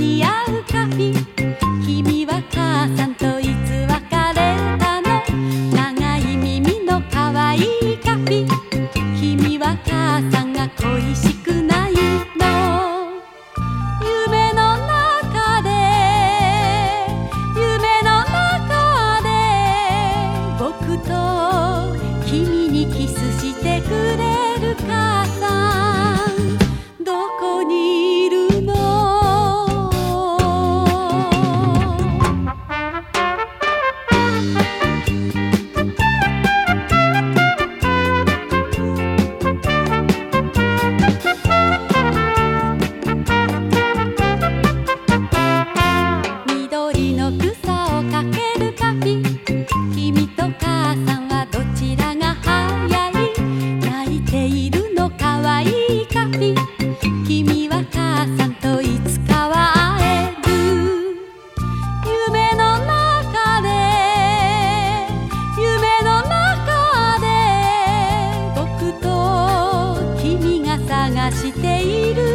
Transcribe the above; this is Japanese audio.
似合う探している